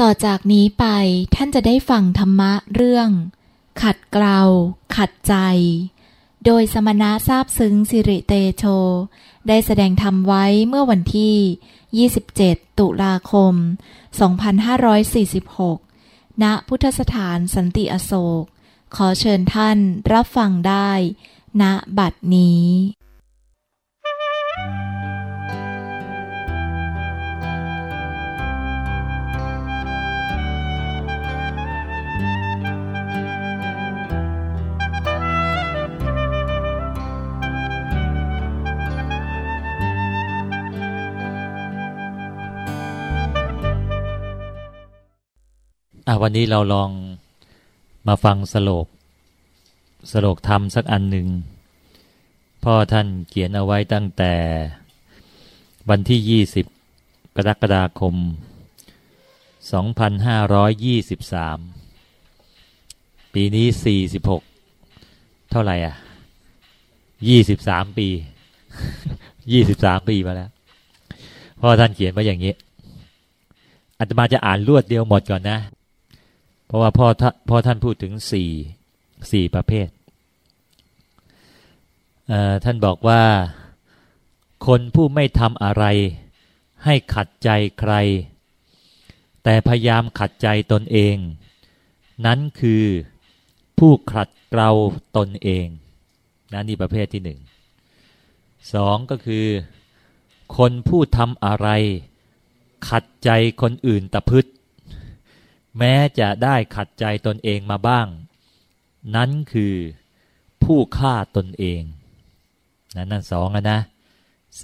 ต่อจากนี้ไปท่านจะได้ฟังธรรมะเรื่อง ขัดเกลาขัดใจ โดยสมณะทราบซึ้งสิริเตโช ได้แสดงธรรมไว้เมื่อวันที่ 27 ตุลาคม 2546 ณ พุทธสถานสันติอโศก ขอเชิญท่านรับฟังได้ ณบัดนี้ อะวันนี้เราลองมาฟังสโลก สโลกธรรมสักอันหนึ่งพ่อท่านเขียนเอาไว้ตั้งแต่วันที่ 20 กรกฎาคม 2523 ปีนี้ 46 เท่าไหร่อะ 23 ปี 23 ปีมาแล้วพ่อท่านเขียนไว้อย่างนี้อาตมาจะอ่านรวดเดียวหมดก่อนนะ เพราะว่าพ่อพ่อท่านพูดถึงสี่สี่ประเภท ท่านบอกว่าคนผู้ไม่ทำอะไร ให้ขัดใจใคร แต่พยายามขัดใจตนเอง นั้นคือผู้ขัดเกลาตนเองนะนี่ประเภทที่หนึ่งสองก็คือ คนผู้ทำอะไร ขัดใจคนอื่นตะพึด แม้จะได้ขัดใจตนเองมาบ้าง นั้นคือผู้ฆ่าตนเองนั่นนั่นสองนะ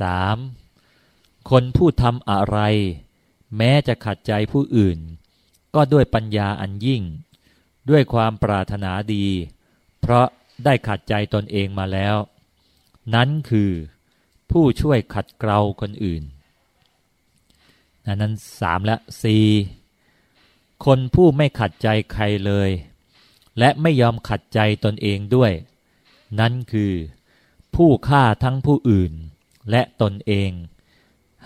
สามคนผู้ทำอะไร แม้จะขัดใจผู้อื่น ก็ด้วยปัญญาอันยิ่ง ด้วยความปรารถนาดี เพราะได้ขัดใจตนเองมาแล้ว นั้นคือผู้ช่วยขัดเกลาคนอื่นนนั้นสามและสี่ คนผู้ไม่ขัดใจใครเลย และไม่ยอมขัดใจตนเองด้วย นั่นคือ ผู้ฆ่าทั้งผู้อื่น และตนเอง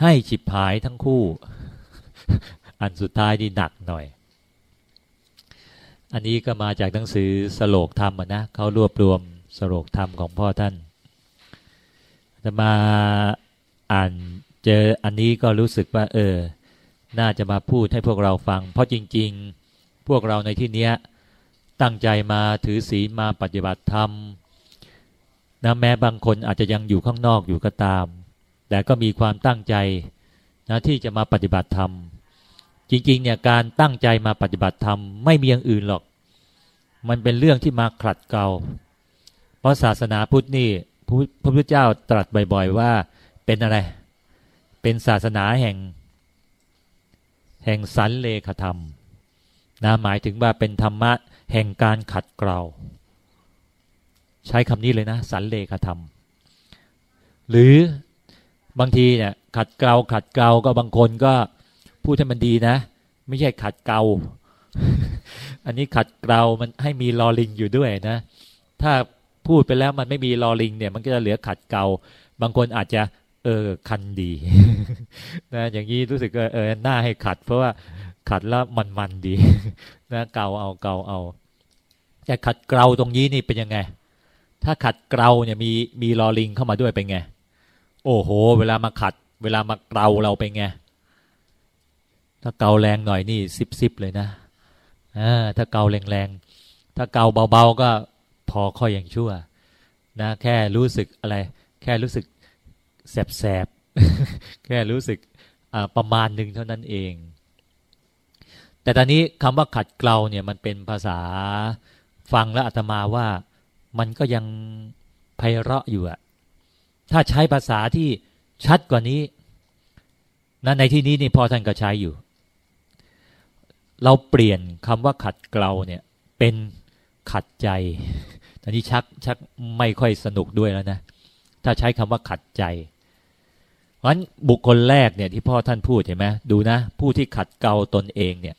ให้ฉิบหายทั้งคู่ อันสุดท้ายนี่หนักหน่อย อันนี้ก็มาจากหนังสือสโลกธรรมนะเขารวบรวมสโลกธรรมของพ่อท่านจะมาอ่านเจออันนี้ก็รู้สึกว่า เออ น่าจะมาพูดให้พวกเราฟัง เพราะจริง ๆ พวกเราในที่เนี้ยตั้งใจมาถือศีลมาปฏิบัติธรรมนะแม้บางคนอาจจะยังอยู่ข้างนอกอยู่ก็ตาม แต่ก็มีความตั้งใจนะที่จะมาปฏิบัติธรรม จริง ๆ เนี่ยการตั้งใจมาปฏิบัติธรรมไม่มีอย่างอื่นหรอก มันเป็นเรื่องที่มาขัดเกลาเพราะศาสนาพุทธนี่พระพุทธเจ้าตรัสบ่อย ๆ ว่าเป็นอะไร เป็นศาสนาแห่ง แห่งสันเลขธรรมนะหมายถึงว่าเป็นธรรมะแห่งการขัดเกลาใช้คำนี้เลยนะสันเลขธรรม หรือบางทีเนี่ยขัดเกลาขัดเกลาก็บางคนก็พูดให้มันดีนะ ไม่ใช่ขัดเกลาอันนี้ขัดเกลามันให้มีลอลิงอยู่ด้วยนะ ถ้าพูดไปแล้วมันไม่มีลอลิงเนี่ย มันก็จะเหลือขัดเกลาบางคนอาจจะ เออ คันดีนะอย่างนี้รู้สึกเออหน้าให้ขัด เพราะว่าขัดแล้วมันมันดีนะเกาเอาเกาเอา แต่ขัดเกลาตรงนี้นี่เป็นยังไง ถ้าขัดเกลาเนี่ยมีมีลอลิงเข้ามาด้วยเป็นไง โอ้โห เวลามาขัด เวลามาเกลาเราเป็นไงถ้าเกาแรงหน่อยนี่ซิบซิบเลยนะอ่าถ้าเกาแรงแรงถ้าเกาเบาๆก็พอค่อยอย่างชั่ว นะ แค่รู้สึกอะไร แค่รู้สึก แสบๆแค่รู้สึกประมาณหนึ่งเท่านั้นเอง แต่ตอนนี้คำว่าขัดเกลาเนี่ยมันเป็นภาษาฟังแล้วอาตมาว่ามันก็ยังไพเราะอยู่อะถ้าใช้ภาษาที่ชัดกว่านี้นะในที่นี้นี่พอท่านก็ใช้อยู่ เราเปลี่ยนคำว่าขัดเกลาเนี่ยเป็นขัดใจตอนนี้ชักชักไม่ค่อยสนุกด้วยแล้วนะ ถ้าใช้คำว่าขัดใจ ราะบุคคลแรกเนี่ยที่พ่อท่านพูดเห็นไหมดูนะ ผู้ที่ขัดเกลาตนเองเนี่ย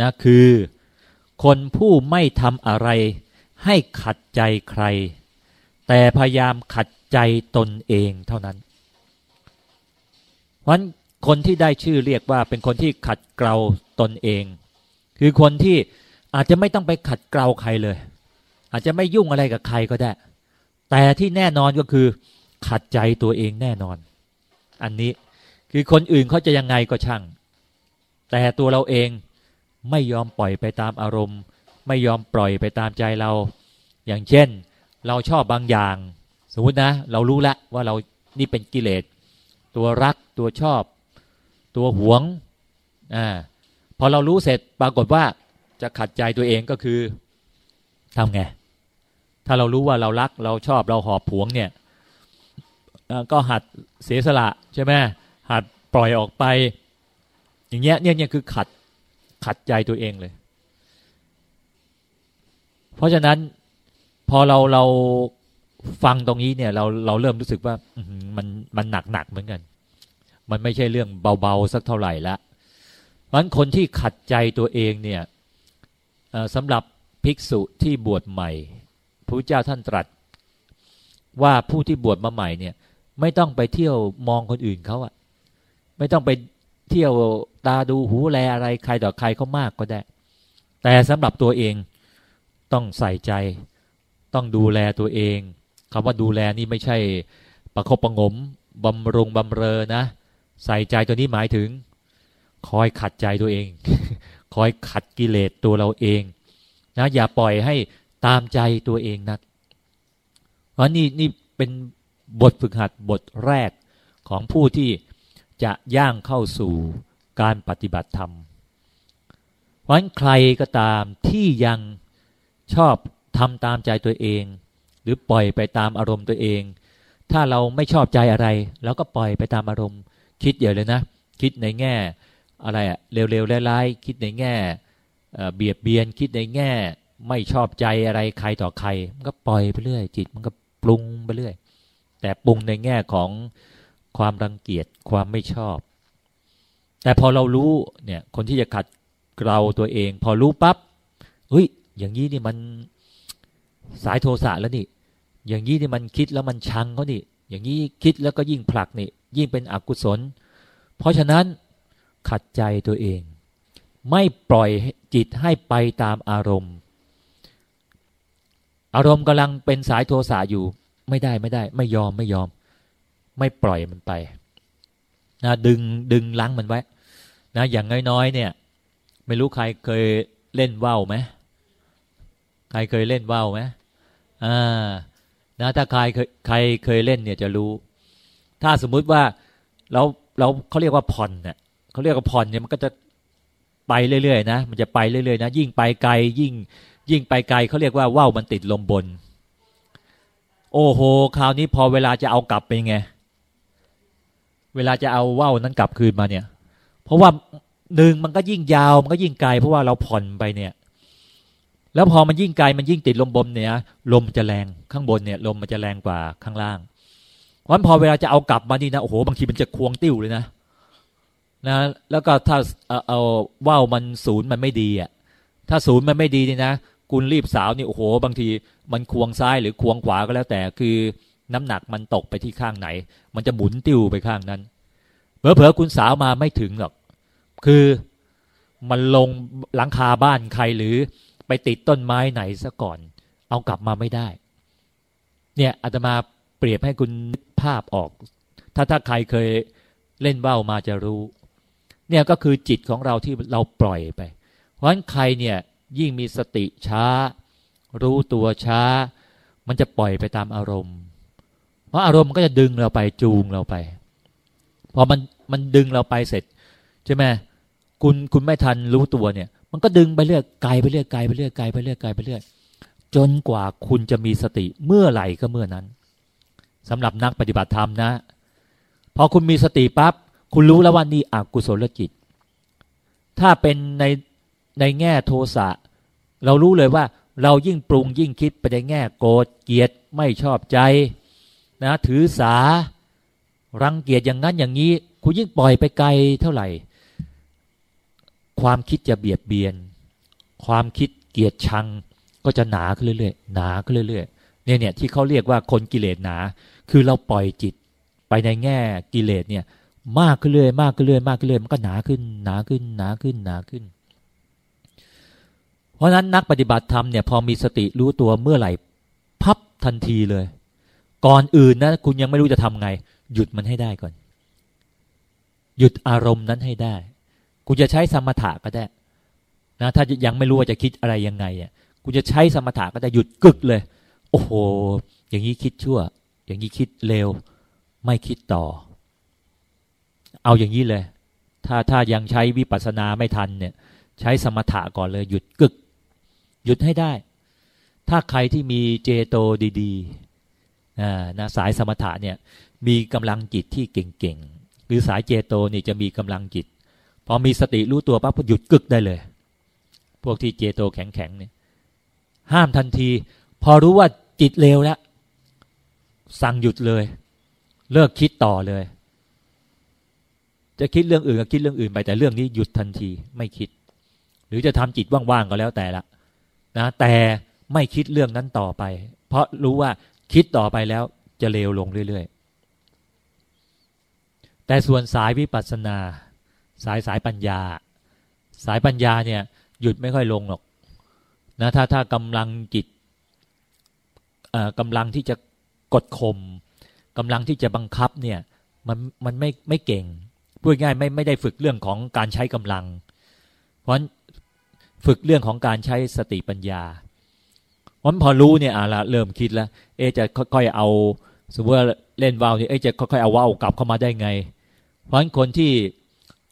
นะคือ คนผู้ไม่ทำอะไร ให้ขัดใจใคร แต่พยายามขัดใจตนเองเท่านั้น เพราะคนที่ได้ชื่อเรียกว่าเป็นคนที่ขัดเกลาตนเอง คือคนที่อาจจะไม่ต้องไปขัดเกลาใครเลย อาจจะไม่ยุ่งอะไรกับใครก็ได้ แต่ที่แน่นอนก็คือ ขัดใจตัวเองแน่นอน อันนี้คือคนอื่นเขาจะยังไงก็ช่าง แต่ตัวเราเองไม่ยอมปล่อยไปตามอารมณ์ ไม่ยอมปล่อยไปตามใจเรา อย่างเช่น เราชอบบางอย่าง สมมตินะ เรารู้แล้วว่าเรานี่เป็นกิเลส ตัวรักตัวชอบ ตัวหวงอ่าพอเรารู้เสร็จปรากฏว่าจะขัดใจตัวเองก็คือทำไง ถ้าเรารู้ว่าเรารักเราชอบเราหอบผวงเนี่ย ก็หัดเสียสละใช่ไหมหัดปล่อยออกไป อย่างเงี้ยเนี่ยเนี่ยคือขัดขัดใจตัวเองเลย เพราะฉะนั้นพอเราเราฟังตรงนี้เนี่ย เราเราเริ่มรู้สึกว่ามันมันหนักหนักเหมือนกัน มันไม่ใช่เรื่องเบาๆสักเท่าไหร่ละเพราะฉะนั้นคนที่ขัดใจตัวเองเนี่ยสำหรับภิกษุที่บวชใหม่พระเจ้าท่านตรัสว่าผู้ที่บวชมาใหม่เนี่ย ไม่ต้องไปเที่ยวมองคนอื่นเขาอะไม่ต้องไปเที่ยวตาดูหูแลอะไรใครต่อใครเขามากก็ได้ แต่สำหรับตัวเองต้องใส่ใจ ต้องดูแลตัวเองคำว่าดูแลนี่ไม่ใช่ประคบประงมบำรุงบำเรอนะ ใส่ใจตัวนี้หมายถึง คอยขัดใจตัวเอง คอยขัดกิเลสตัวเราเองนะอย่าปล่อยให้ตามใจตัวเองนะเพราะนี่นี่เป็น บทฝึกหัดบทแรกของผู้ที่จะย่างเข้าสู่การปฏิบัติธรรมเพราะฉะนั้นใครก็ตามที่ยังชอบทำตามใจตัวเอง หรือปล่อยไปตามอารมณ์ตัวเอง ถ้าเราไม่ชอบใจอะไรเราก็ปล่อยไปตามอารมณ์ คิดอย่าเลยนะ คิดในแง่อะไรอะเร็วๆร้ายๆคิดในแง่เบียดเบียนคิดในแง่ ไม่ชอบใจอะไรใครต่อใคร มันก็ปล่อยไปเรื่อย จิตมันก็ปรุงไปเรื่อย แต่ปรุงในแง่ของความรังเกียจความไม่ชอบ แต่พอเรารู้เนี่ย คนที่จะขัดเกลาตัวเอง พอรู้ปับ๊บเฮ้ย อย่างนี้นี่มันสายโทสะแล้วนี่ อย่างนี้นี่มันคิดแล้วมันชังเขานี่ อย่างนี้คิดแล้วก็ยิ่งผลักนี่ ยิ่งเป็นอกุศล เพราะฉะนั้นขัดใจตัวเอง ไม่ปล่อยจิตให้ไปตามอารมณ์ อารมณ์กำลังเป็นสายโทสะอยู่ ไม่ได้ไม่ได้ ไม่ยอมไม่ยอม ไม่ปล่อยมันไปนะดึงดึงลังมันไว้ นะ อย่างน้อยๆเนี่ย ไม่รู้ใครเคยเล่นว่าวไหมใครเคยเล่นว่าวไหมอ่านะถ้าใครเคยใครเคยเล่นเนี่ยจะรู้ ถ้าสมมุติว่าเราเราเขาเรียกว่าผ่อนเนี่ยเขาเรียกว่าผ่อนเนี่ยมันก็จะไปเรื่อยๆนะมันจะไปเรื่อยๆนะยิ่งไปไกลยิ่ง ยิ่งไปไกลเขาเรียกว่าว่าวมันติดลมบน โอ้โห คราวนี้พอเวลาจะเอากลับไปไง เวลาจะเอาว่าวนั้นกลับคืนมาเนี่ย เพราะว่าหนึ่งมันก็ยิ่งยาวมันก็ยิ่งไกลเพราะว่าเราผ่อนไปเนี่ย แล้วพอมันยิ่งไกลมันยิ่งติดลมบนเนี่ย ลมจะแรงข้างบนเนี่ย ลมมันจะแรงกว่าข้างล่างวันพอเวลาจะเอากลับมานี่นะโอ้โหบางทีมันจะควงติ้วเลยนะนะ แล้วก็ถ้าเอาว่าวมันศูนย์มันไม่ดีอะถ้าศูนย์มันไม่ดีนี่นะ คุณรีบสาวนี่โอ้โห บางทีมันควงซ้ายหรือควงขวาก็แล้วแต่คือน้ำหนักมันตกไปที่ข้างไหน มันจะหมุนติ้วไปข้างนั้นเผลอๆคุณสาวมาไม่ถึงหรอก คือมันลงหลังคาบ้านใครหรือไปติดต้นไม้ไหนซะก่อน เอากลับมาไม่ได้ เนี่ยอาตมาเปรียบให้คุณภาพออก ถ้าถ้าใครเคยเล่นว่าวมาจะรู้ เนี่ยก็คือจิตของเราที่เราปล่อยไป เพราะฉะนั้นใครเนี่ย ยิ่งมีสติช้า รู้ตัวช้า มันจะปล่อยไปตามอารมณ์ เพราะอารมณ์ก็จะดึงเราไปจูงเราไป พอมันมันดึงเราไปเสร็จใช่ไหมคุณคุณไม่ทันรู้ตัวเนี่ย มันก็ดึงไปเรื่อยไกลไปเรื่อยไกลไปเรื่อยไกลไปเรื่อยไกลไปเรื่อยจนกว่าคุณจะมีสติเมื่อไหร่ก็เมื่อนั้นสำหรับนักปฏิบัติธรรมนะ พอคุณมีสติปั๊บคุณรู้แล้วว่านี่อกุศลจิต ถ้าเป็นใน ในแง่โทสะเรารู้เลยว่า เรายิ่งปรุงยิ่งคิดไปในแง่โกรธเกลียดไม่ชอบใจนะถือสารังเกียจอย่างนั้นอย่างนี้ คุณยิ่งปล่อยไปไกลเท่าไหร่ ความคิดจะเบียดเบียน ความคิดเกลียดชัง ก็จะหนาขึ้นเรื่อยๆหนาขึ้นเรื่อยๆเนี่ยเนี่ยที่เขาเรียกว่าคนกิเลสหนา คือเราปล่อยจิตไปในแง่กิเลสเนี่ย มากขึ้นเรื่อยมากขึ้นเรื่อยมากขึ้นเรื่อยมันก็หนาขึ้น หนาขึ้นหนาขึ้นหนาขึ้น เพราะนั้นนักปฏิบัติธรรมเนี่ยพอมีสติรู้ตัวเมื่อไหร่ พับทันทีเลย ก่อนอื่นนะคุณยังไม่รู้จะทำไง หยุดมันให้ได้ก่อน หยุดอารมณ์นั้นให้ได้ คุณจะใช้สมถะก็ได้นะถ้ายังไม่รู้ว่าจะคิดอะไรยังไงอะคุณจะใช้สมถะก็ได้หยุดกึกเลย โอ้โห อย่างนี้คิดชั่ว อย่างนี้คิดเร็วไม่คิดต่อ เอาอย่างนี้เลย ถ้าถ้ายังใช้วิปัสสนาไม่ทันเนี่ย ใช้สมถะก่อนเลย หยุดกึก หยุดให้ได้ ถ้าใครที่มีเจโตดีๆนะสายสมถะเนี่ยมีกำลังจิตที่เก่งๆหรือสายเจโตนี่จะมีกำลังจิต พอมีสติรู้ตัวปั๊บหยุดกึกได้เลย พวกที่เจโตแข็งๆเนี่ยห้ามทันที พอรู้ว่าจิตเลวแล้วสั่งหยุดเลย เลิกคิดต่อเลย จะคิดเรื่องอื่นก็คิดเรื่องอื่นไปแต่เรื่องนี้หยุดทันทีไม่คิด หรือจะทำจิตว่างๆก็แล้วแต่ละ นะแต่ไม่คิดเรื่องนั้นต่อไป เพราะรู้ว่าคิดต่อไปแล้วจะเลวลงเรื่อยๆ แต่ส่วนสายวิปัสสนา สายสายปัญญา สายปัญญาเนี่ย หยุดไม่ค่อยลงหรอกนะถ้าถ้ากำลังจิตกำลังที่จะกดข่มกำลังที่จะบังคับเนี่ยมันมันไม่ไม่เก่งพูดง่ายไม่ไม่ได้ฝึกเรื่องของการใช้กำลัง เพราะ ฝึกเรื่องของการใช้สติปัญญาวันพอรู้เนี่ยอะละเริ่มคิดแล้ว เอจะค่อยๆเอาสมมติว่าเล่นว่าวเนี่ยเอจะค่อยๆเอาว่าวกลับเข้ามาได้ไง เพราะฉะนั้นคนที่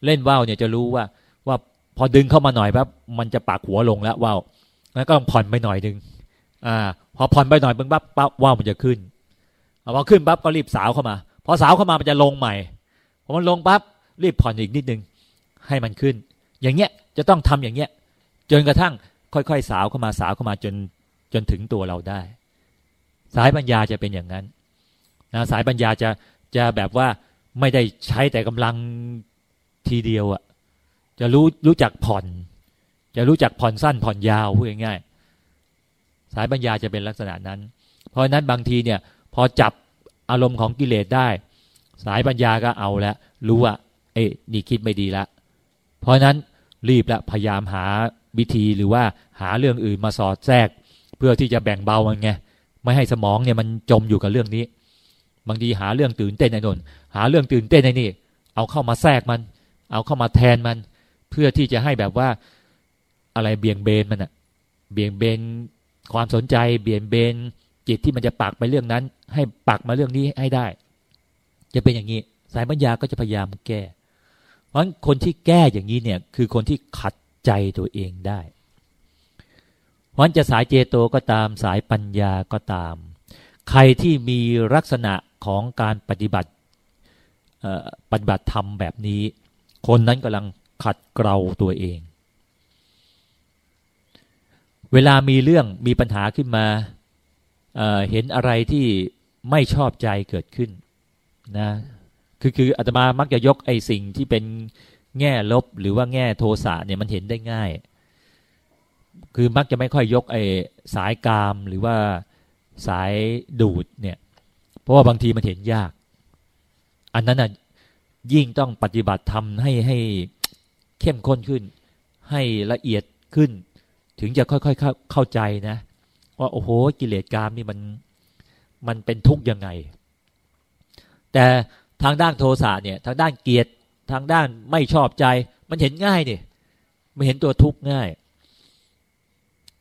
เล่นว่าวเนี่ยจะรู้ว่าว่าพอดึงเข้ามาหน่อยปั๊บมันจะปากหัวลงแล้วว่าวแล้วก็ต้องผ่อนไปหน่อยนึงอ่า พอผ่อนไปหน่อยปั๊บปั๊บว่าวมันจะขึ้นพอขึ้นปั๊บก็รีบสาวเข้ามา พอสาวเข้ามามันจะลงใหม่พอมันลงปั๊บรีบผ่อนอีกนิดนึงให้มันขึ้น อย่างเงี้ยจะต้องทำอย่างเงี้ย จนกระทั่งค่อยๆสาวเข้ามาสาวเข้ามาจนจนถึงตัวเราได้ สายปัญญาจะเป็นอย่างนั้นนะสายปัญญาจะจะแบบว่าไม่ได้ใช้แต่กำลังทีเดียวอะจะรู้รู้จักผ่อน จะรู้จักผ่อนสั้นผ่อนยาวพูดง่ายๆสายปัญญาจะเป็นลักษณะนั้น เพราะนั้นบางทีเนี่ย พอจับอารมณ์ของกิเลสได้ สายปัญญาก็เอาแล้วรู้ว่า เอ้นี่คิดไม่ดีละเพราะนั้นรีบละพยายามหา วิธีหรือว่าหาเรื่องอื่นมาสอดแทรก เพื่อที่จะแบ่งเบามันไงไม่ให้สมองเนี่ยมันจมอยู่กับเรื่องนี้ บางทีหาเรื่องตื่นเต้นในนนหาเรื่องตื่นเต้นในนี่ เอาเข้ามาแทรกมัน เอาเข้ามาแทนมัน เพื่อที่จะให้แบบว่าอะไรเบี่ยงเบนมันอะเบี่ยงเบนความสนใจ เบี่ยงเบนจิตที่มันจะปักไปเรื่องนั้น ให้ปักมาเรื่องนี้ให้ได้ จะเป็นอย่างนี้ สายปัญญาก็จะพยายามแก้ เพราะคนที่แก้อย่างนี้เนี่ย คือคนที่ขัด ใจตัวเองได้เพราะจะสายเจโตก็ตามสายปัญญาก็ตาม ใครที่มีลักษณะของการปฏิบัติปฏิบัติธรรมแบบนี้ คนนั้นกำลังขัดเกลาตัวเอง เวลามีเรื่องมีปัญหาขึ้นมาเเห็นอะไรที่ไม่ชอบใจเกิดขึ้นนะคือคืออาตมามักจะยกไอ้สิ่งที่เป็น แง่ลบหรือว่าแง่โทสะเนี่ยมันเห็นได้ง่าย คือมักจะไม่ค่อยยกไอ้สายกามหรือว่าสายดูดเนี่ย เพราะว่าบางทีมันเห็นยาก อันนั้นอะยิ่งต้องปฏิบัติทำให้ให้เข้มข้นขึ้น ให้ละเอียดขึ้น ถึงจะค่อยๆเข้าใจนะ ว่าโอ้โหกิเลสกามนี่มันมันเป็นทุกข์ยังไง แต่ทางด้านโทสะเนี่ย ทางด้านเกียรติ ทางด้านไม่ชอบใจ มันเห็นง่ายเนี่ยมันเห็นตัวทุกข์ง่าย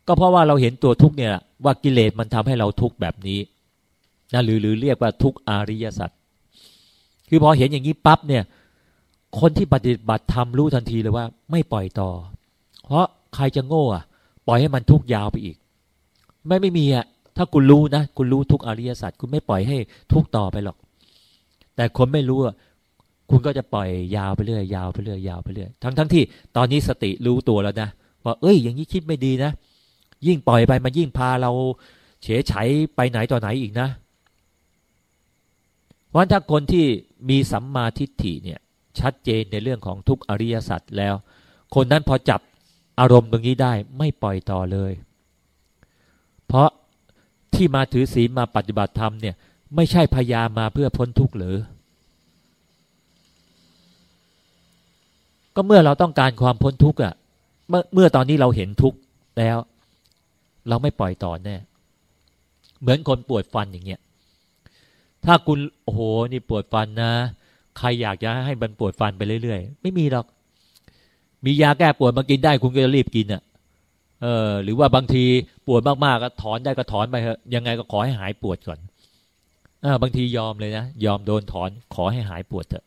ก็เพราะว่าเราเห็นตัวทุกข์เนี่ยว่ากิเลสมันทำให้เราทุกข์แบบนี้นะหรือหรือเรียกว่าทุกข์อริยสัจคือพอเห็นอย่างนี้ปั๊บเนี่ย คนที่ปฏิบัติธรรมรู้ทันทีเลยว่า ไม่ปล่อยต่อ เพราะใครจะโง่อะปล่อยให้มันทุกข์ยาวไปอีก ไม่ไม่มีอะถ้าคุณรู้นะ คุณรู้ทุกอริยสัจคุณไม่ปล่อยให้ทุกต่อไปหรอก แต่คนไม่รู้อะ คุณก็จะปล่อยยาวไปเรื่อยยาวไปเรื่อยยาวไปเรื่อยทั้งทั้งที่ตอนนี้สติรู้ตัวแล้วนะว่าเอ้ย อย่างนี้คิดไม่ดีนะ ยิ่งปล่อยไปมันยิ่งพาเราเฉยไฉไปไหนต่อไหนอีกนะเพราะถ้าคนที่มีสัมมาทิฏฐิเนี่ย ชัดเจนในเรื่องของทุกอริยสัจแล้ว คนนั้นพอจับอารมณ์ตรงนี้ได้ไม่ปล่อยต่อเลย เพราะที่มาถือศีลมาปฏิบัติธรรมเนี่ย ไม่ใช่พยายามมาเพื่อพ้นทุกข์หรือ ก็เมื่อเราต้องการความพ้นทุกข์อะเมื่อเมื่อตอนนี้เราเห็นทุกข์แล้ว เราไม่ปล่อยต่อแน่เหมือนคนปวดฟันอย่างเงี้ยถ้าคุณโอ้โหนี่ปวดฟันนะ ใครอยากจะให้มันปวดฟันไปเรื่อยๆ ไม่มีหรอก มียาแก้ปวดมากินได้คุณก็จะรีบกินอะเออหรือว่าบางทีปวดมากๆก็ถอนได้ก็ถอนไปเถอะยังไงก็ขอให้หายปวดก่อนเออบางทียอมเลยนะ ยอมโดนถอนขอให้หายปวดเถอะ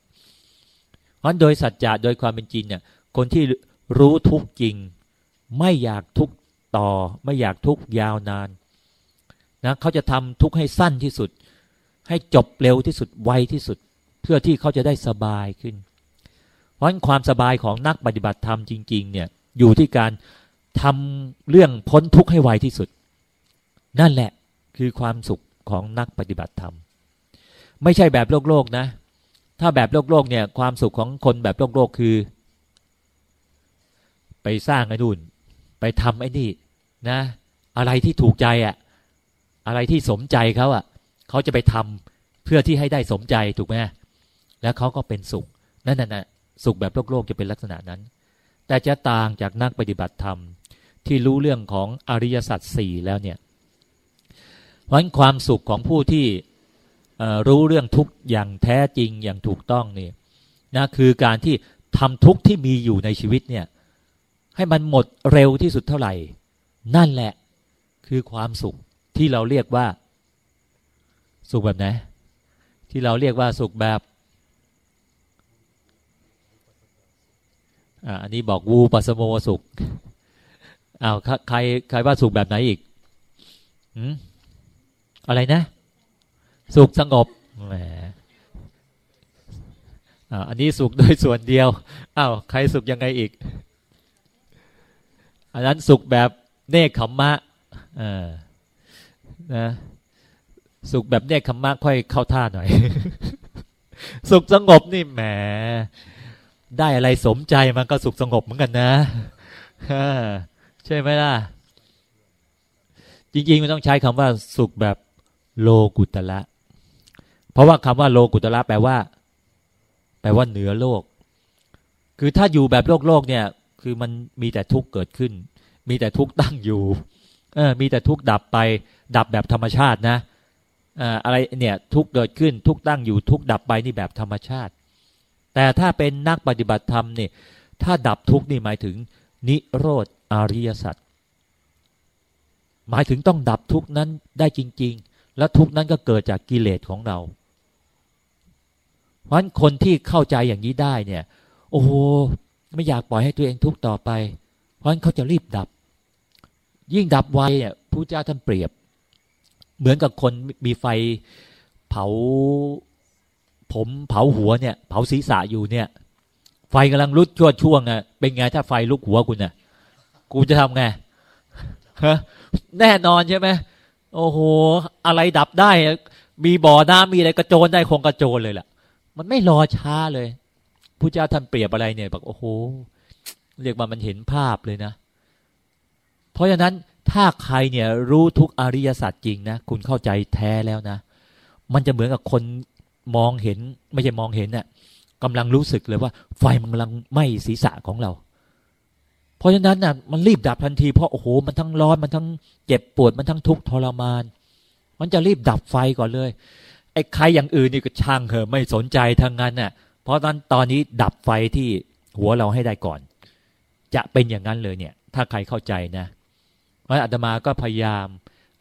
เพราะโดยสัจจะโดยความเป็นจริงเนี่ย คนที่รู้ทุกจริง ไม่อยากทุกต่อ ไม่อยากทุกยาวนานนะเขาจะทำทุกให้สั้นที่สุด ให้จบเร็วที่สุดไวที่สุด เพื่อที่เขาจะได้สบายขึ้น เพราะความสบายของนักปฏิบัติธรรมจริง ๆ เนี่ยอยู่ที่การทำเรื่องพ้นทุกข์ให้ไวที่สุด นั่นแหละคือความสุขของนักปฏิบัติธรรม ไม่ใช่แบบโลกโลกนะ ถ้าแบบโลกโลกเนี่ย ความสุขของคนแบบโลกโลกคือ ไปสร้างไอ้นู่น ไปทำไอ้นี่นะ อะไรที่ถูกใจอะ่ะ อะไรที่สมใจเขาอะ่ะเขาจะไปทำเพื่อที่ให้ได้สมใจถูกไหมแล้วเขาก็เป็นสุขนั่นน่ะสุขแบบโลกโลกจะเป็นลักษณะนั้น แต่จะต่างจากนักปฏิบัติธรรม ที่รู้เรื่องของอริยสัจสี่แล้วเนี่ยเพราะความสุขของผู้ที่ รู้เรื่องทุกอย่างแท้จริงอย่างถูกต้องนี่นะคือการที่ทำทุกที่มีอยู่ในชีวิตเนี่ย ให้มันหมดเร็วที่สุดเท่าไหร่ นั่นแหละ คือความสุขที่เราเรียกว่า สุขแบบไหนที่เราเรียกว่าสุขแบบอันนี้บอกวูปัสโมสุขอ้าวใครใครว่าสุขแบบไหนอีกอืมอะไรนะ สุขสงบแหมอันนี้สุขโดยส่วนเดียวอ้าวใครสุขยังไงอีก อันนั้นสุขแบบเนคขมมะอ่านะสุขแบบเนคขมมะค่อยเข้าท่าหน่อย สุขสงบนี่แหมได้อะไรสมใจมันก็สุขสงบเหมือนกันนะใช่ไหมล่ะ จริงๆมันต้องใช้คำว่าสุขแบบโลกุตละ เพราะว่าคำว่าโลกุตละแปลว่า แปลว่าเหนือโลก คือถ้าอยู่แบบโลกโลกเนี่ย คือมันมีแต่ทุกข์เกิดขึ้น มีแต่ทุกข์ตั้งอยู่เออมีแต่ทุกข์ดับไป ดับแบบธรรมชาตินะอะไรเนี่ยทุกข์เกิดขึ้นทุกข์ตั้งอยู่ทุกข์ดับไปนี่แบบธรรมชาติ แต่ถ้าเป็นนักปฏิบัติธรรมเนี่ยถ้าดับทุกข์นี่หมายถึง นิโรธอริยสัจหมายถึงต้องดับทุกข์นั้นได้จริง ๆ และทุกนั้นก็เกิดจากกิเลสของเรา เพราะฉะนั้นคนที่เข้าใจอย่างนี้ได้เนี่ย โอ้โหไม่อยากปล่อยให้ตัวเองทุกข์ต่อไป เพราะฉะนั้นเขาจะรีบดับ ยิ่งดับไวเนี่ยผู้เจ้าท่านเปรียบ เหมือนกับคนมีไฟเผาผมเผาหัวเนี่ย เผาศีรษะอยู่เนี่ย ไฟกำลังลุกช่วช่วงอะเป็นไงถ้าไฟลุกหัวคุณน่ะกูจะทำไงฮะแน่นอนใช่ไหมโอ้โห อะไรดับได้ มีบ่อน้ำมีอะไรกระโจนได้คงกระโจนเลยแหละ มันไม่รอช้าเลยพระเจ้าท่านเปรียบอะไรเนี่ยบอกโอ้โหเรียกว่ามันเห็นภาพเลยนะ เพราะฉะนั้นถ้าใครเนี่ยรู้ทุกอริยสัจจริงนะคุณเข้าใจแท้แล้วนะ มันจะเหมือนกับคนมองเห็น ไม่ใช่มองเห็นนะ่ะกำลังรู้สึกเลยว่า ไฟมันกำลังไหม้ศีรษะของเรา เพราะฉะนั้นน่ะมันรีบดับทันทีเพราะโอ้โหมันทั้งร้อนมันทั้งเจ็บปวดมันทั้งทุกข์ทรมาน มันจะรีบดับไฟก่อนเลย ไอ้ใครอย่างอื่นนี่ก็ช่างเหอะไม่สนใจทางนั้นน่ะ เพราะนั้นตอนนี้ดับไฟที่หัวเราให้ได้ก่อน จะเป็นอย่างนั้นเลยเนี่ย ถ้าใครเข้าใจนะพระอาตมาก็พยายาม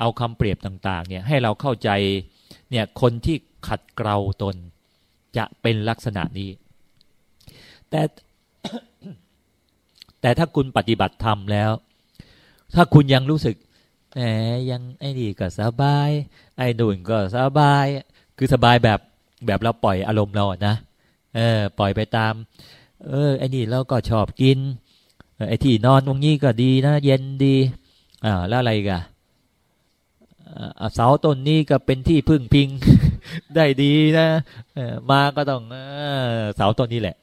เอาคำเปรียบต่าง ๆ เนี่ยให้เราเข้าใจเนี่ยคนที่ขัดเกลาตน จะเป็นลักษณะนี้ แต่แต่ถ้าคุณปฏิบัติธรรมแล้ว ถ้าคุณยังรู้สึกแหมยังไอ้นี่ก็สบาย ไอ้นุ่นก็สบาย คือสบายแบบแบบเราปล่อยอารมณ์เรานะเออปล่อยไปตาม เออไอ้นี่เราก็ชอบกินไอ้ที่นอนตรงนี้ก็ดีนะ เย็นดีอ่าแล้วอะไรกันเสาต้นนี้ก็เป็นที่พึ่งพิงได้ดีนะมาก็ต้องเสาต้นนี้แหละ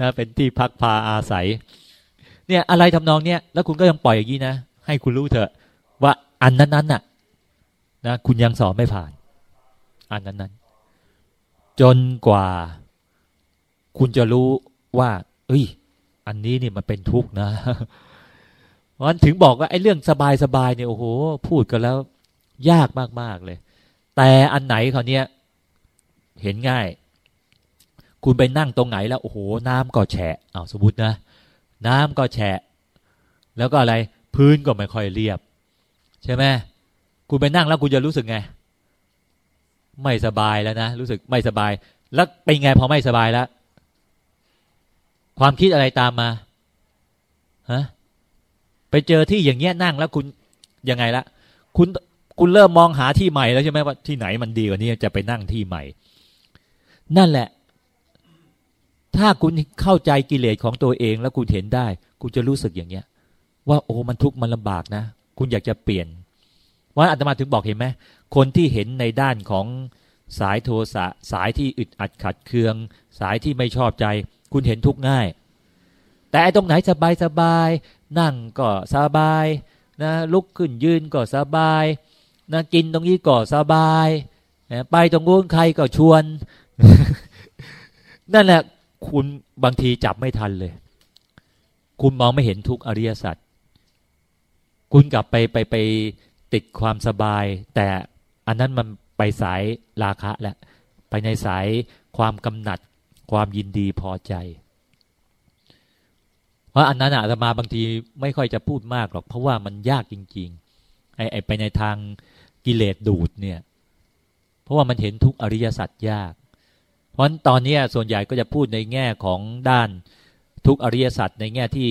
นะเป็นที่พักพาอาศัย เนี่ยอะไรทำนองเนี้ยแล้วคุณก็ยังปล่อยอย่างนี้นะให้คุณรู้เถอะ ว่าอันนั้นนั้นน่ะนะคุณยังสอบไม่ผ่าน อันนั้นนั้นจนกว่า คุณจะรู้ว่า เอ้ย อันนี้นี่มันเป็นทุกข์นะเพราะนั้นถึงบอกว่าไอ้เรื่องสบายๆเนี่ยโอ้โห พูดกันแล้ว ยากมากๆเลย แต่อันไหนเขาเนี้ยเห็นง่าย คุณไปนั่งตรงไหนแล้วโอ้โห น้ำก็แฉะอ้าสมมตินะ น้ำก็แฉะ แล้วก็อะไร พื้นก็ไม่ค่อยเรียบ ใช่ไหมคุณไปนั่งแล้วคุณจะรู้สึกไง ไม่สบายแล้วนะรู้สึกไม่สบาย แล้วเป็นไงพอไม่สบายแล้ว ความคิดอะไรตามมาฮะไปเจอที่อย่างเงี้ยนั่งแล้วคุณยังไงละคุณคุณเริ่มมองหาที่ใหม่แล้วใช่ไหมว่าที่ไหนมันดีกว่านี้จะไปนั่งที่ใหม่ นั่นแหละ ถ้าคุณเข้าใจกิเลสของตัวเองแล้วคุณเห็นได้ คุณจะรู้สึกอย่างเงี้ย ว่าโอ้มันทุกข์มันลำบากนะ คุณอยากจะเปลี่ยน ว่าอาตมาถึงบอกเห็นไหมคนที่เห็นในด้านของสายโทสะสายที่อึดอัดขัดเคือง สายที่ไม่ชอบใจ คุณเห็นทุกง่าย แต่ตรงไหนสบายสบายนั่งก็สบายนะลุกขึ้นยืนก็สบายนะกินตรงนี้ก็สบายไปตรงนู้นใครก็ชวน นั่นแหละคุณบางทีจับไม่ทันเลย คุณมองไม่เห็นทุกอริยสัจคุณกลับไปไปไป ติดความสบาย แต่อันนั้นมันไปสายราคะแล้วไปในสายความกำหนัด ความยินดีพอใจ เพราะอันนั้นอาตมาบางทีไม่ค่อยจะพูดมากหรอก เพราะว่ามันยากจริง ๆ ไอ้ไอไปในทางกิเลสดูดเนี่ย เพราะว่ามันเห็นทุกอริยสัจยาก เพราะตอนนี้ส่วนใหญ่ก็จะพูดในแง่ของด้านทุกอริยสัจในแง่ที่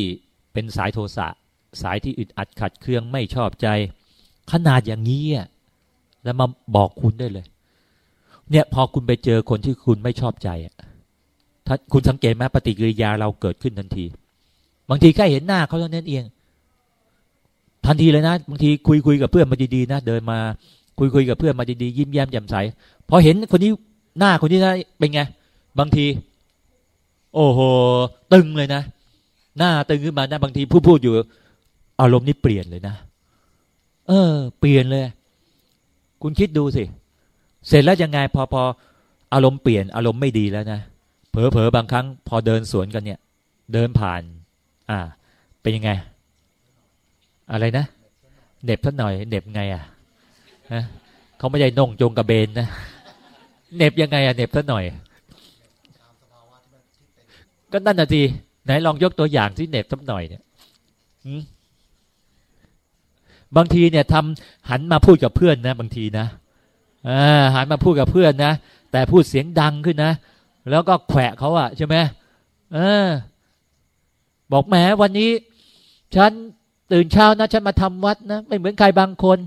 เป็นสายโทสะสายที่อึดอัดขัดเคืองไม่ชอบใจ ขนาดอย่างนี้แล้วมาบอกคุณได้เลย เนี่ยพอคุณไปเจอคนที่คุณไม่ชอบใจถ้าคุณสังเกตไหมปฏิกิริยาเราเกิดขึ้นทันที บางทีแค่เห็นหน้าเขาเท่านั้นเอง ทันทีเลยนะบางทีคุยคุยกับเพื่อนมาดีๆนะเดินมาคุยคุยกับเพื่อนมาดีๆยิ้มแย้มแจ่มใสพอเห็นคนนี้หน้าคนนี้นะเป็นไง บางที โอ้โหตึงเลยนะหน้าตึงขึ้นมานะบางทีพูดพูดอยู่ อารมณ์นี่เปลี่ยนเลยนะ เออ เปลี่ยนเลย คุณคิดดูสิ เสร็จแล้วยังไงพอพออารมณ์เปลี่ยนอารมณ์ไม่ดีแล้วนะเผลอเผลอบางครั้ง พอเดินสวนกันเนี่ย เดินผ่าน อ่า เป็นยังไง อะไรนะเน็บสักหน่อยเน็บไงอะฮะเขาไม่ใช่นงจงกระเบนนะเน็บยังไงอะเน็บสักหน่อยก็นั่นน่ะสิไหนลองยกตัวอย่างที่เน็บสักหน่อยเนี่ย บางทีเนี่ยทำหันมาพูดกับเพื่อนนะ บางทีนะหันมาพูดกับเพื่อนนะ แต่พูดเสียงดังขึ้นนะ แล้วก็แขวะเขาอะใช่ไหมเออ บอกแหมวันนี้ ฉันตื่นเช้านะฉันมาทำวัดนะ ไม่เหมือนใครบางคน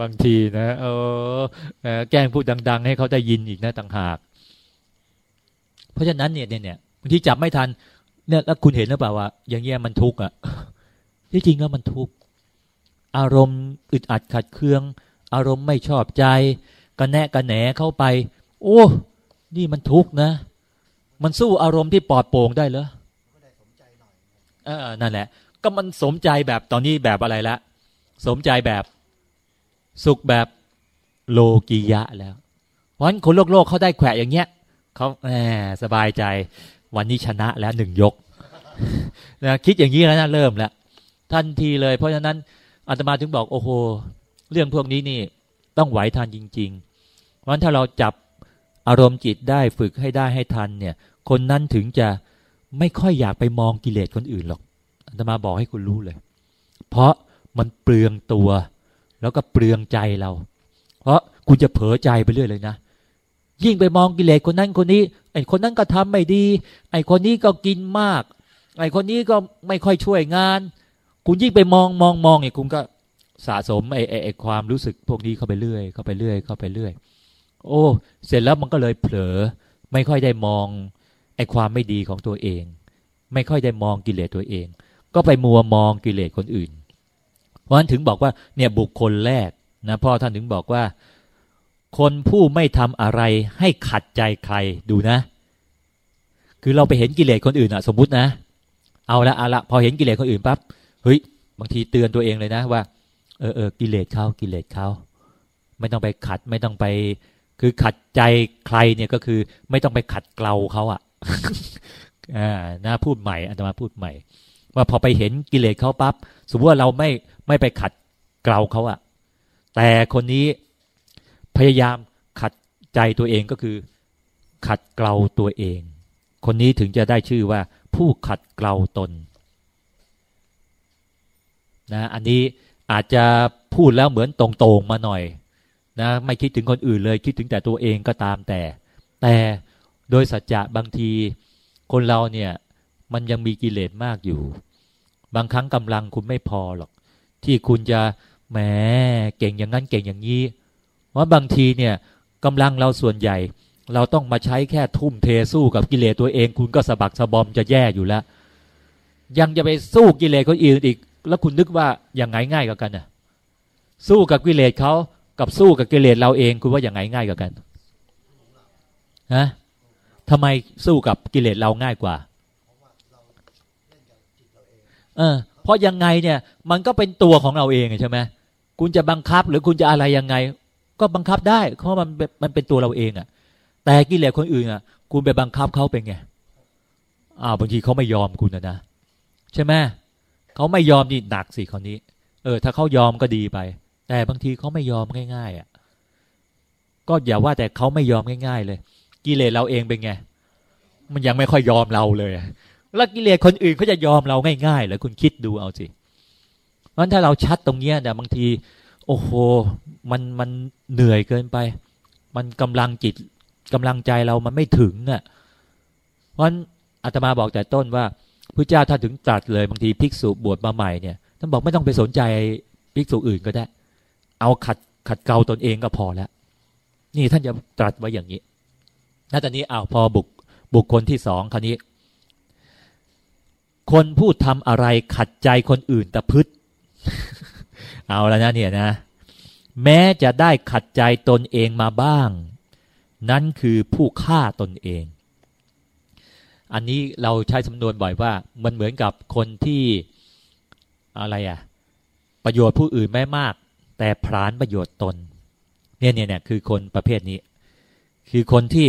บางทีนะเออแกล้งพูดดัง ๆ ให้เขาได้ยินอีกนะต่างหาก เพราะฉะนั้นเนี่ยเนี่ยบางทีจับไม่ทันเนี่ยแล้วคุณเห็นหรือเปล่าว่าอย่างเงี้ยมันทุกข์อะ ที่จริงแล้วมันทุกข์อารมณ์อึดอัดขัดเคือง อารมณ์ไม่ชอบใจกระแนะกระแหนเข้าไป โอ้นี่มันทุกข์นะ มันสู้อารมณ์ที่ปลอดโปร่งได้เหรอเออนั่นแหละ ก็มันสมใจแบบตอนนี้แบบอะไรละสมใจแบบสุขแบบโลกียะแล้ว เพราะฉะนั้นคนโลกโลกเขาได้แขวะอย่างเงี้ยเขาแหมสบายใจ วันนี้ชนะแล้วหนึ่งยกนะคิดอย่างนี้แล้วนะเริ่มแล้ว ทันทีเลย เพราะฉะนั้นอาตมาถึงบอกโอ้โห เรื่องพวกนี้นี่ต้องไหวทันจริงๆ เพราะฉะนั้นถ้าเราจับอารมณ์จิตได้ฝึกให้ได้ให้ทันเนี่ย คนนั้นถึงจะไม่ค่อยอยากไปมองกิเลสคนอื่นหรอกอาตมาบอกให้คุณรู้เลย เพราะมันเปลืองตัว แล้วก็เปลืองใจเรา เพราะคุณจะเผลอใจไปเรื่อยเลยนะยิ่งไปมองกิเลสคนนั้นคนนี้ไอ้คนนั้นก็ทำไม่ดี ไอ้คนนี้ก็กินมาก ไอ้คนนี้ก็ไม่ค่อยช่วยงาน คุณยิ่งไปมองมองมองเนี่ยคุณก็สะสมไอ้ไอ้ความรู้สึกพวกนี้เข้าไปเรื่อย เข้าไปเรื่อย เข้าไปเรื่อย โอ้ เสร็จแล้วมันก็เลยเผลอ ไม่ค่อยได้มองไอ้ความไม่ดีของตัวเอง ไม่ค่อยได้มองกิเลสตัวเอง ก็ไปมัวมองกิเลสคนอื่น เพราะฉะนั้นถึงบอกว่าเนี่ยบุคคลแรกนะพ่อท่านถึงบอกว่า คนผู้ไม่ทำอะไรให้ขัดใจใครดูนะ คือเราไปเห็นกิเลสคนอื่นอะสมมุตินะ เอาละเอาละพอเห็นกิเลสคนอื่นปั๊บ เฮ้ย บางทีเตือนตัวเองเลยนะว่า เออเออกิเลสเขากิเลสเขาไม่ต้องไปขัด ไม่ต้องไป คือขัดใจใครเนี่ยก็คือ ไม่ต้องไปขัดเกลาเขาอะอ่านะพูดใหม่อาตมาพูดใหม่ ว่าพอไปเห็นกิเลสเขาปั๊บสมมติว่าเราไม่ไม่ไปขัดเกลาเขาอะแต่คนนี้พยายามขัดใจตัวเองก็คือ ขัดเกลาตัวเอง คนนี้ถึงจะได้ชื่อว่าผู้ขัดเกลาตน นะอันนี้อาจจะพูดแล้วเหมือนตรงๆมาหน่อยนะไม่คิดถึงคนอื่นเลยคิดถึงแต่ตัวเองก็ตามแต่ แต่โดยสัจจะบางทีคนเราเนี่ยมันยังมีกิเลสมากอยู่ บางครั้งกำลังคุณไม่พอหรอก ที่คุณจะแหมเก่งอย่างนั้นเก่งอย่างนี้เพราะบางทีเนี่ยกำลังเราส่วนใหญ่ เราต้องมาใช้แค่ทุ่มเทสู้กับกิเลสตัวเอง คุณก็สะบักสะบอมจะแย่อยู่แล้ว ยังจะไปสู้กิเลสคนอื่นอีก แล้วคุณนึกว่าอย่างไงง่ายกว่ากันน่ะ สู้กับกิเลสเขากับสู้กับกิเลสเราเองคุณว่าอย่างไงง่ายกว่ากันฮะทำไมสู้กับกิเลสเราง่ายกว่าเออเพราะยังไงเนี่ย มันก็เป็นตัวของเราเองใช่ไหมคุณจะบังคับหรือคุณจะอะไรยังไง ก็บังคับได้ เพราะมันมันเป็นตัวเราเองอะ่ะ แต่กิเลสคนอื่นอะ่ะ คุณไปบังคับเขาเป็นไงอ้าวบางทีเขาไม่ยอมคุณนะนะใช่ไหมเขาไม่ยอมนี่หนักสิคนนี้ เออ ถ้าเขายอมก็ดีไป แต่บางทีเขาไม่ยอมง่าย ๆอะ่ะ ก็อย่าว่าแต่เขาไม่ยอมง่าย ๆ เลย กิเลสเราเองเป็นไง มันยังไม่ค่อยยอมเราเลยแล้วกิเลสคนอื่นเขาจะยอมเราง่ายๆเหรอคุณคิดดูเอาสิเพราะถ้าเราชัดตรงเนี้ยเนี่บางที โอ้โหมันมันเหนื่อยเกินไป มันกำลังจิตกำลังใจเรามันไม่ถึงอะ เพราะอาตมาบอกแต่ต้นว่า พระเจ้าท่านถึงตรัสเลยบางทีภิกษุบวชมาใหม่เนี่ยท่านบอกไม่ต้องไปสนใจภิกษุอื่นก็ได้ เอาขัดขัดเกลาตนเองก็พอแล้ว นี่ท่านจะตรัสไว้อย่างนี้ณตอนนี้อ้าวพอบุกบุคคลที่สองคราวนี้ คนพูดทำอะไรขัดใจคนอื่นตะพึดเอาแล้วนะเนี่ยนะ แม้จะได้ขัดใจตนเองมาบ้าง นั่นคือผู้ฆ่าตนเอง อันนี้เราใช้สำนวนบ่อยว่า มันเหมือนกับคนที่อะไรอะประโยชน์ผู้อื่นไม่มาก แต่พรานประโยชน์ตน เนี่ยเนี่ยเนี่ยคือคนประเภทนี้ คือคนที่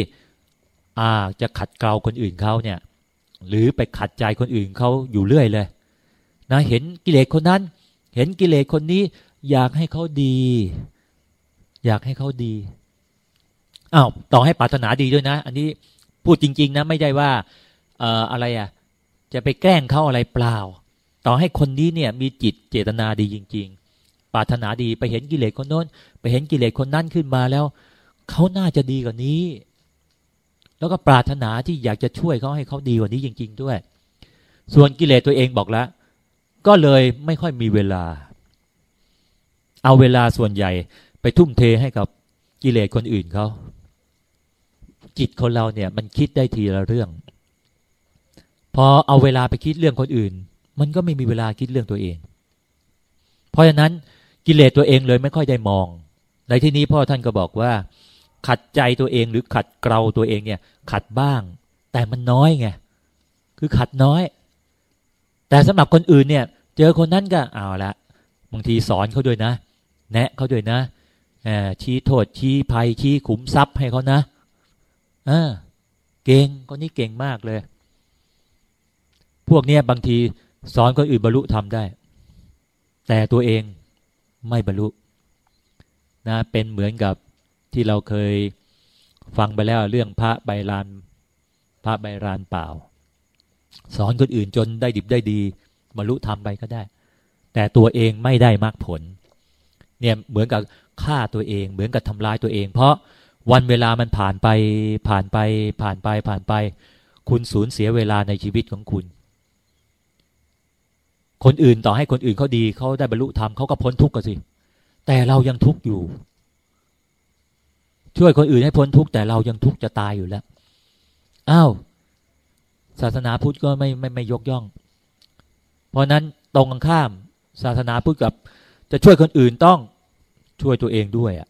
อาจะขัดเกลาคนอื่นเขาเนี่ย หรือไปขัดใจคนอื่นเขาอยู่เรื่อยเลยนะเห็นกิเลสคนนั้น เห็นกิเลสคนนี้ อยากให้เขาดี อยากให้เขาดีอ้าวต่อให้ปรารถนาดีด้วยนะ อันนี้พูดจริง ๆ นะ ไม่ได้ว่า อ่ออะไรอะ จะไปแกล้งเขาอะไรเปล่า ต่อให้คนนี้เนี่ย มีจิตเจตนาดีจริง ๆ ปรารถนาดีไปเห็นกิเลสคนโน้น ไปเห็นกิเลสคนนั้นขึ้นมาแล้วเขาน่าจะดีกว่านี้ แล้วก็ปรารถนาที่อยากจะช่วยเขาให้เขาดีกว่านี้จริง ๆ ด้วย ส่วนกิเลสตัวเองบอกแล้วก็เลยไม่ค่อยมีเวลา เอาเวลาส่วนใหญ่ไปทุ่มเทให้กับกิเลสคนอื่นเขาจิตคนเราเนี่ย มันคิดได้ทีละเรื่อง พอเอาเวลาไปคิดเรื่องคนอื่น มันก็ไม่มีเวลาคิดเรื่องตัวเอง เพราะฉะนั้นกิเลสตัวเองเลยไม่ค่อยได้มอง ในที่นี้พ่อท่านก็บอกว่า ขัดใจตัวเองหรือขัดเกลาตัวเองเนี่ย ขัดบ้าง แต่มันน้อยไงคือขัดน้อย แต่สำหรับคนอื่นเนี่ย เจอคนนั้นก็เอาละบางทีสอนเขาด้วยนะ แนะเขาด้วยนะชี้โทษชี้ภัยชี้ขุมทรัพย์ให้เขานะเออเก่งคนนี้เก่งมากเลย พวกเนี้ยบางทีสอนคนอื่นบรรลุทำได้ แต่ตัวเองไม่บรรลุนะเป็นเหมือนกับที่เราเคยฟังไปแล้วเรื่องพระใบลานพระใบลานเปล่า สอนคนอื่นจนได้ดิบได้ดีบรรลุธรรมไปก็ได้ แต่ตัวเองไม่ได้มากผล เนี่ยเหมือนกับฆ่าตัวเอง เหมือนกับทำลายตัวเอง เพราะวันเวลามันผ่านไปผ่านไปผ่านไปผ่านไป คุณสูญเสียเวลาในชีวิตของคุณ คนอื่นต่อให้คนอื่นเขาดีเขาได้บรรลุธรรมเขาก็พ้นทุกข์กันสิ แต่เรายังทุกข์อยู่ ช่วยคนอื่นให้พ้นทุกข์แต่เรายังทุกข์จะตายอยู่แล้วอ้าวศาสนาพุทธก็ไม่ไม่ไม่ยกย่อง เพราะนั้นตรงกันข้าม ศาสนาพุทธกับ จะช่วยคนอื่นต้องช่วยตัวเองด้วยอะ